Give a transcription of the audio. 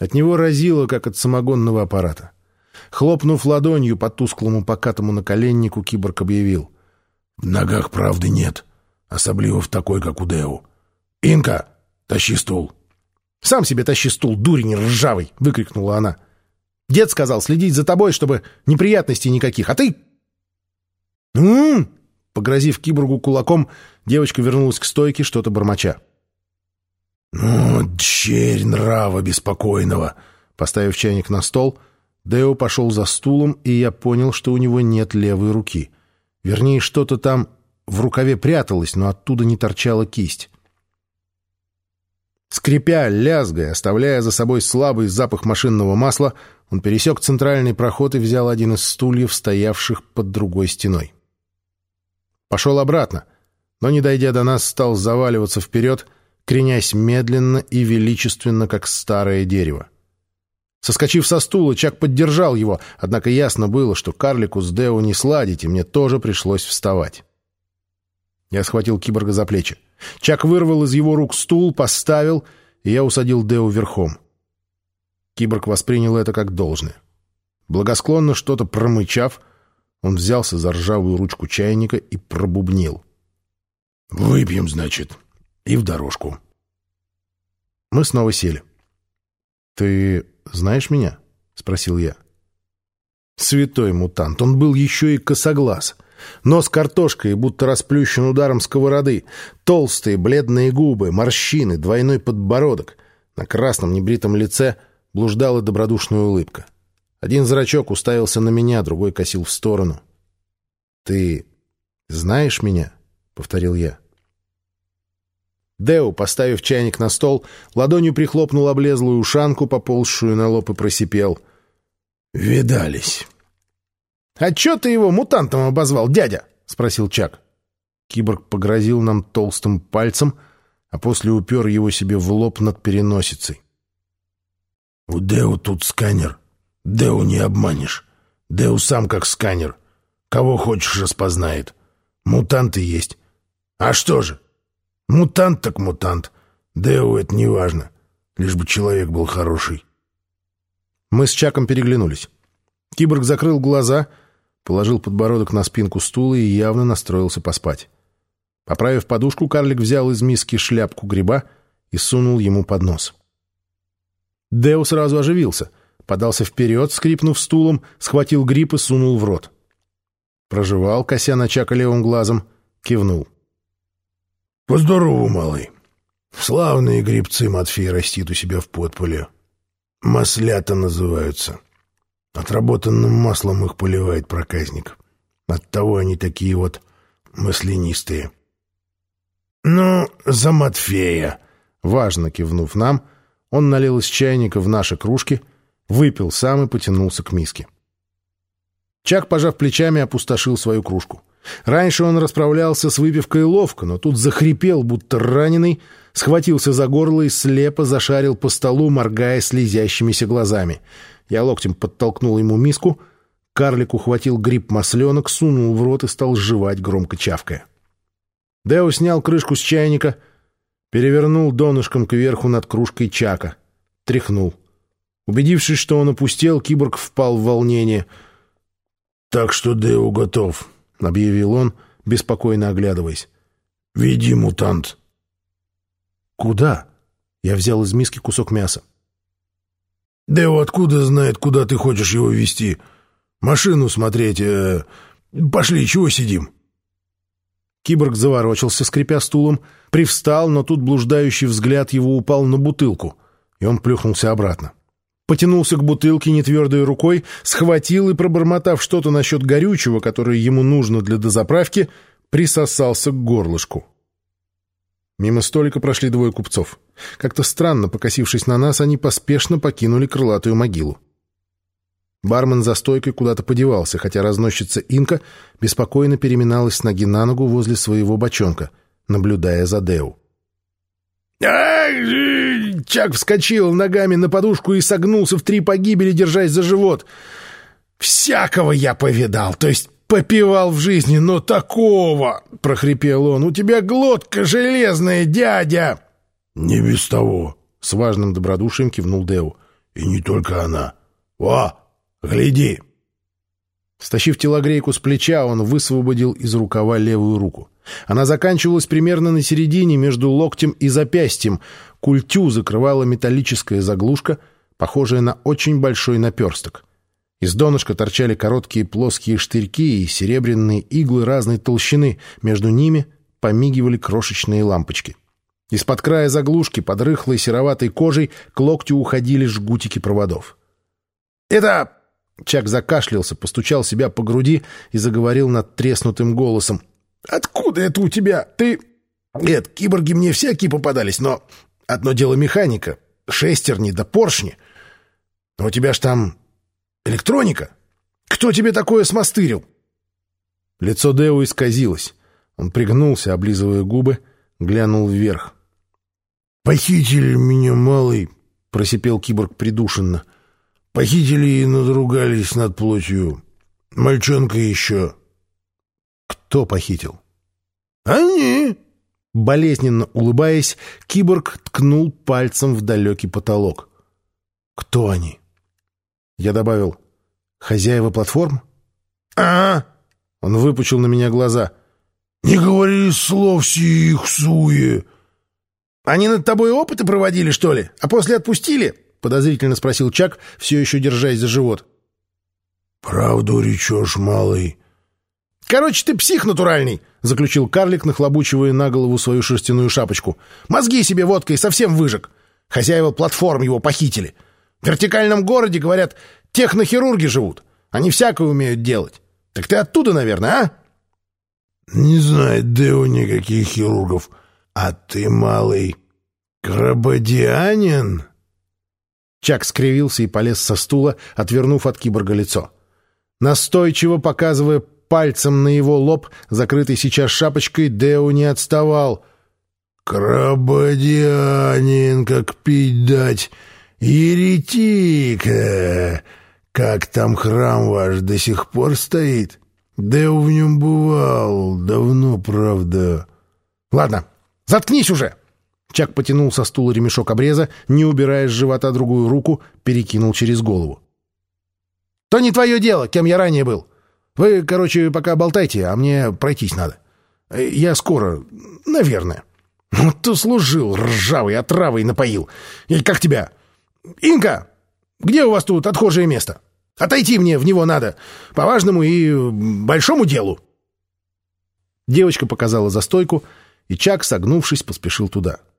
От него разило, как от самогонного аппарата. Хлопнув ладонью по тусклому покатому наколеннику, киборг объявил. «В ногах правды нет, особливо в такой, как у Деу. Инка, тащи стул!» «Сам себе тащи стул, дурень ржавый!» — выкрикнула она. «Дед сказал следить за тобой, чтобы неприятностей никаких, а ты...» «М-м-м!» Погрозив киборгу кулаком, девочка вернулась к стойке, что-то бормоча. «Ну, черь нрава беспокойного!» Поставив чайник на стол, Део пошел за стулом, и я понял, что у него нет левой руки. Вернее, что-то там в рукаве пряталось, но оттуда не торчала кисть. Скрипя, лязгая, оставляя за собой слабый запах машинного масла, он пересек центральный проход и взял один из стульев, стоявших под другой стеной. Пошел обратно, но, не дойдя до нас, стал заваливаться вперед, кренясь медленно и величественно, как старое дерево. Соскочив со стула, Чак поддержал его, однако ясно было, что карлику с Део не сладить, и мне тоже пришлось вставать. Я схватил киборга за плечи. Чак вырвал из его рук стул, поставил, и я усадил Део верхом. Киборг воспринял это как должное. Благосклонно что-то промычав, он взялся за ржавую ручку чайника и пробубнил. «Выпьем, значит, и в дорожку». Мы снова сели. «Ты знаешь меня?» — спросил я. Святой мутант, он был еще и косоглаз. Нос картошкой, будто расплющен ударом сковороды. Толстые, бледные губы, морщины, двойной подбородок. На красном небритом лице блуждала добродушная улыбка. Один зрачок уставился на меня, другой косил в сторону. «Ты знаешь меня?» — повторил я. Део, поставив чайник на стол, ладонью прихлопнул облезлую ушанку, поползшую на лоб, и просипел. «Видались». «А чё ты его мутантом обозвал, дядя?» — спросил Чак. Киборг погрозил нам толстым пальцем, а после упер его себе в лоб над переносицей. «У Део тут сканер. Део не обманешь. Део сам как сканер. Кого хочешь распознает. Мутанты есть. А что же? Мутант так мутант. Део это не важно. Лишь бы человек был хороший». Мы с Чаком переглянулись. Киборг закрыл глаза — положил подбородок на спинку стула и явно настроился поспать. Поправив подушку, карлик взял из миски шляпку гриба и сунул ему под нос. Део сразу оживился, подался вперед, скрипнув стулом, схватил гриб и сунул в рот. Прожевал, кося на Чака левым глазом, кивнул. — Поздорову, малый. Славные грибцы Матфей растит у себя в подполе. Маслята называются. — Отработанным маслом их поливает проказник. Оттого они такие вот маслянистые. «Ну, за Матфея!» Важно кивнув нам, он налил из чайника в наши кружки, выпил сам и потянулся к миске. Чак, пожав плечами, опустошил свою кружку. Раньше он расправлялся с выпивкой ловко, но тут захрипел, будто раненый, схватился за горло и слепо зашарил по столу, моргая слезящимися глазами — я локтем подтолкнул ему миску, карлик ухватил гриб масленок, сунул в рот и стал жевать, громко чавкая. Део снял крышку с чайника, перевернул донышком кверху над кружкой чака, тряхнул. Убедившись, что он опустел, киборг впал в волнение. «Так что Део готов», — объявил он, беспокойно оглядываясь. «Веди, мутант». «Куда?» Я взял из миски кусок мяса. Дэо откуда знает, куда ты хочешь его вести? Машину смотреть. Э, пошли, чего сидим?» Киборг заворочился, скрипя стулом, привстал, но тут блуждающий взгляд его упал на бутылку, и он плюхнулся обратно. Потянулся к бутылке нетвердой рукой, схватил и, пробормотав что-то насчет горючего, которое ему нужно для дозаправки, присосался к горлышку. Мимо столика прошли двое купцов. Как-то странно, покосившись на нас, они поспешно покинули крылатую могилу. Бармен за стойкой куда-то подевался, хотя разносчица Инка беспокойно переминалась с ноги на ногу возле своего бочонка, наблюдая за Деу. Чак вскочил ногами на подушку и согнулся в три погибели, держась за живот. «Всякого я повидал, то есть попивал в жизни, но такого!» — прохрипел он. «У тебя глотка железная, дядя!» «Не без того!» — с важным добродушием кивнул Деу. И не только она. О, гляди!» Стащив телогрейку с плеча, он высвободил из рукава левую руку. Она заканчивалась примерно на середине между локтем и запястьем. Культю закрывала металлическая заглушка, похожая на очень большой наперсток. Из донышка торчали короткие плоские штырьки и серебряные иглы разной толщины. Между ними помигивали крошечные лампочки. Из-под края заглушки, под рыхлой сероватой кожей, к локтю уходили жгутики проводов. «Это Чак закашлялся, постучал себя по груди и заговорил над треснутым голосом. «Откуда это у тебя? Ты...» «Нет, киборги мне всякие попадались, но одно дело механика, шестерни да поршни. Но у тебя ж там электроника. Кто тебе такое смастырил?» Лицо Део исказилось. Он пригнулся, облизывая губы, глянул вверх. «Похитили меня, малый», — просипел киборг придушенно. — Похитили и надругались над плотью. Мальчонка еще. Кто похитил? Они. Болезненно улыбаясь, киборг ткнул пальцем в далекий потолок. Кто они? Я добавил. Хозяева платформ? А, Он выпучил на меня глаза. Не говори слов сих, суе. Они над тобой опыты проводили, что ли? А после отпустили? — подозрительно спросил Чак, все еще держась за живот. «Правду речешь, малый?» «Короче, ты псих натуральный!» — заключил карлик, нахлобучивая на голову свою шерстяную шапочку. «Мозги себе водкой совсем выжег. Хозяева платформ его похитили. В вертикальном городе, говорят, технохирурги живут. Они всякое умеют делать. Так ты оттуда, наверное, а?» «Не знает Део никаких хирургов. А ты, малый, крабодианин?» Чак скривился и полез со стула, отвернув от киборга лицо. Настойчиво показывая пальцем на его лоб, закрытый сейчас шапочкой, Део не отставал. «Крабодианин, как пить дать! Еретик! Как там храм ваш до сих пор стоит? Део в нем бывал, давно, правда». «Ладно, заткнись уже!» Чак потянул со стула ремешок обреза, не убирая с живота другую руку, перекинул через голову. «То не твое дело, кем я ранее был. Вы, короче, пока болтайте, а мне пройтись надо. Я скоро, наверное. Ну, ты служил, ржавый, отравой напоил. И как тебя? Инка, где у вас тут отхожее место? Отойти мне в него надо, по важному и большому делу». Девочка показала за стойку, и Чак, согнувшись, поспешил туда. —